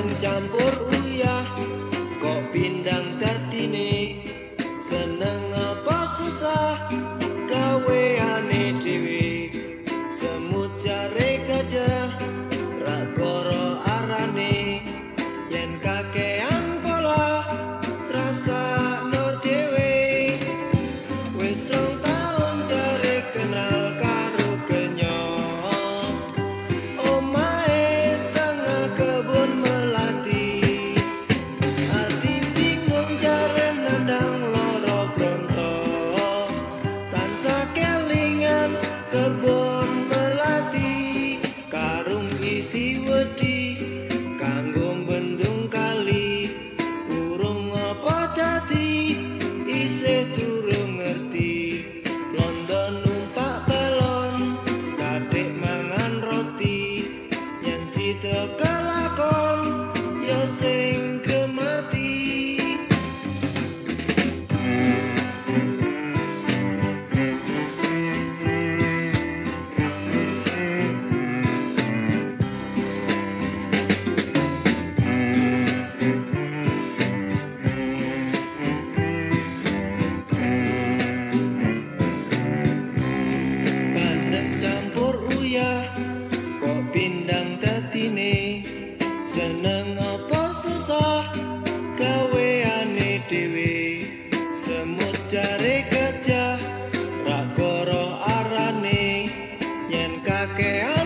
Bareng campur uyah Kok pindang datine Seneng wedi kanggo bendung kali. Urung apa dadi? Isih durung ngerti. London numpak balon kadek mangan roti. Yen si tekelakon mindang tatine seneng apa susah gaweane dhewe? Semut jare gajah ra arane. Yen kakean